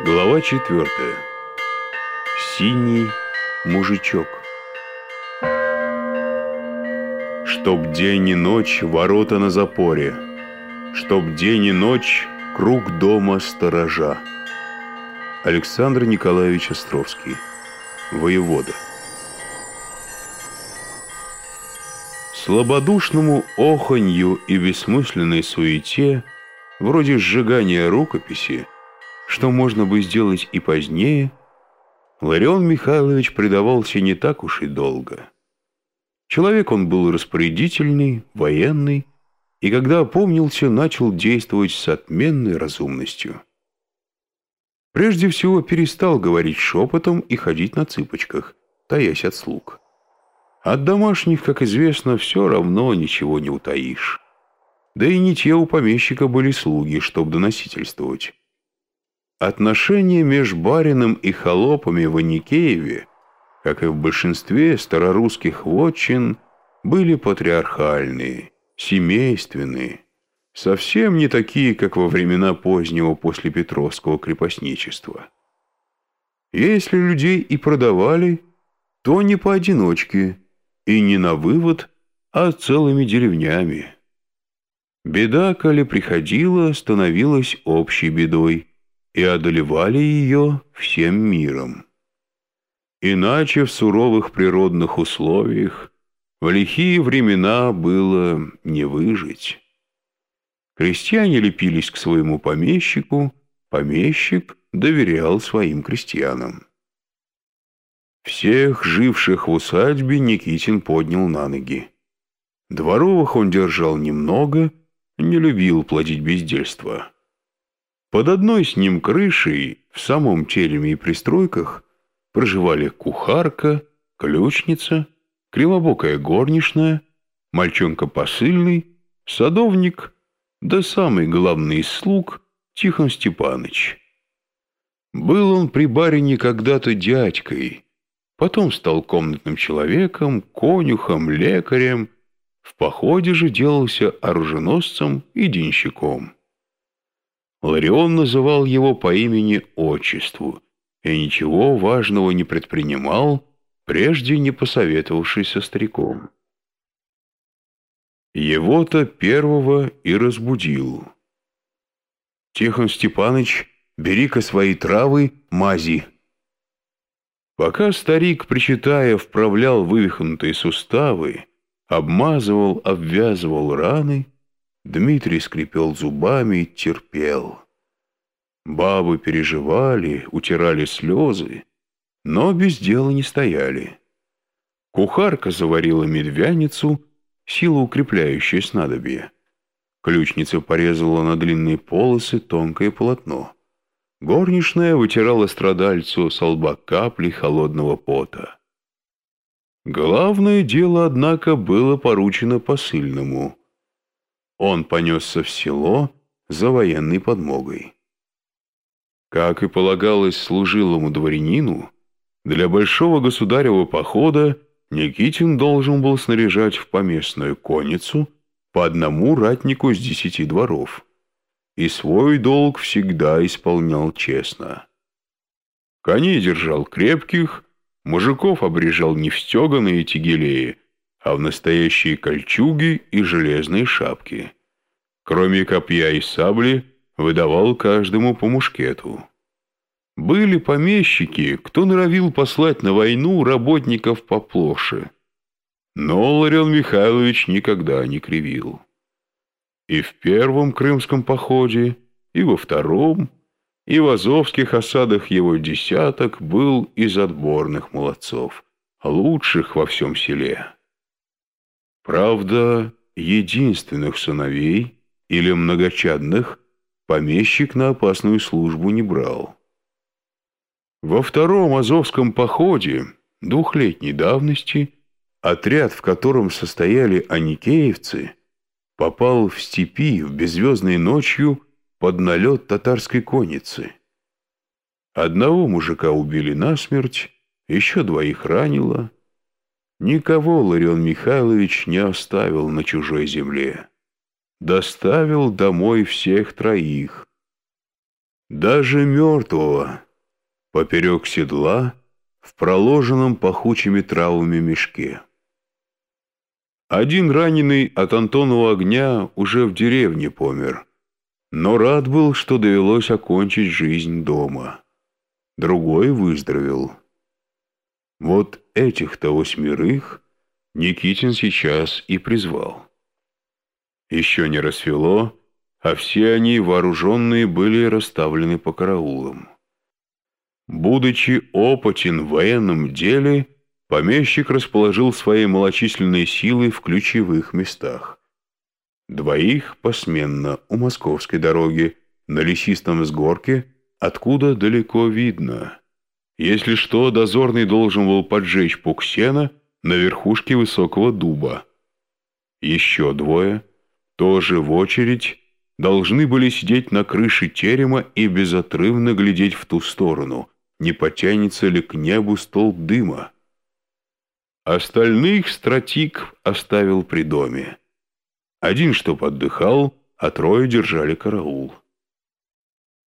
Глава четвертая. Синий мужичок. Чтоб день и ночь ворота на запоре, Чтоб день и ночь круг дома сторожа. Александр Николаевич Островский. Воевода. Слабодушному оханью и бессмысленной суете, вроде сжигания рукописи, что можно бы сделать и позднее, Ларион Михайлович предавался не так уж и долго. Человек он был распорядительный, военный, и когда опомнился, начал действовать с отменной разумностью. Прежде всего перестал говорить шепотом и ходить на цыпочках, таясь от слуг. От домашних, как известно, все равно ничего не утаишь. Да и не те у помещика были слуги, чтобы доносительствовать. Отношения между барином и холопами в Аникееве, как и в большинстве старорусских вотчин, были патриархальные, семейственные, совсем не такие, как во времена позднего послепетровского крепостничества. Если людей и продавали, то не поодиночке и не на вывод, а целыми деревнями. Беда, коли приходила, становилась общей бедой, и одолевали ее всем миром. Иначе в суровых природных условиях в лихие времена было не выжить. Крестьяне лепились к своему помещику, помещик доверял своим крестьянам. Всех живших в усадьбе Никитин поднял на ноги. Дворовых он держал немного, не любил платить бездельство. Под одной с ним крышей, в самом тереме и пристройках, проживали кухарка, ключница, кривобокая горничная, мальчонка посыльный, садовник, да самый главный из слуг Тихон Степаныч. Был он при барине когда-то дядькой, потом стал комнатным человеком, конюхом, лекарем, в походе же делался оруженосцем и денщиком. Ларион называл его по имени-отчеству и ничего важного не предпринимал, прежде не посоветовавшись со стариком. Его-то первого и разбудил. «Тихон Степаныч, бери-ка свои травы, мази». Пока старик, причитая, вправлял вывихнутые суставы, обмазывал, обвязывал раны, Дмитрий скрипел зубами и терпел. Бабы переживали, утирали слезы, но без дела не стояли. Кухарка заварила медвяницу, силу укрепляющее снадобье. Ключница порезала на длинные полосы тонкое полотно. Горничная вытирала страдальцу с лба капли холодного пота. Главное дело, однако, было поручено посыльному — он понесся в село за военной подмогой. Как и полагалось служилому дворянину, для большого государева похода Никитин должен был снаряжать в поместную конницу по одному ратнику с десяти дворов, и свой долг всегда исполнял честно. Коней держал крепких, мужиков обрежал не в стеганые тигелеи, а в настоящие кольчуги и железные шапки. Кроме копья и сабли, выдавал каждому по мушкету. Были помещики, кто норовил послать на войну работников поплоше. Но Ларион Михайлович никогда не кривил. И в первом крымском походе, и во втором, и в азовских осадах его десяток был из отборных молодцов, лучших во всем селе. Правда, единственных сыновей или многочадных помещик на опасную службу не брал. Во втором Азовском походе двухлетней давности отряд, в котором состояли аникеевцы, попал в степи в беззвездной ночью под налет татарской конницы. Одного мужика убили насмерть, еще двоих ранило, Никого Ларион Михайлович не оставил на чужой земле. Доставил домой всех троих. даже мертвого, поперек седла в проложенном пахучими травами мешке. Один раненый от Антонова огня уже в деревне помер, но рад был, что довелось окончить жизнь дома. Другой выздоровел. Вот этих-то восьмерых Никитин сейчас и призвал. Еще не рассвело, а все они, вооруженные, были расставлены по караулам. Будучи опытен в военном деле, помещик расположил свои малочисленные силы в ключевых местах. Двоих посменно у московской дороги, на лесистом сгорке, откуда далеко видно. Если что, дозорный должен был поджечь пук сена на верхушке высокого дуба. Еще двое, тоже в очередь, должны были сидеть на крыше терема и безотрывно глядеть в ту сторону, не потянется ли к небу столб дыма. Остальных стратик оставил при доме. Один, что поддыхал, а трое держали караул.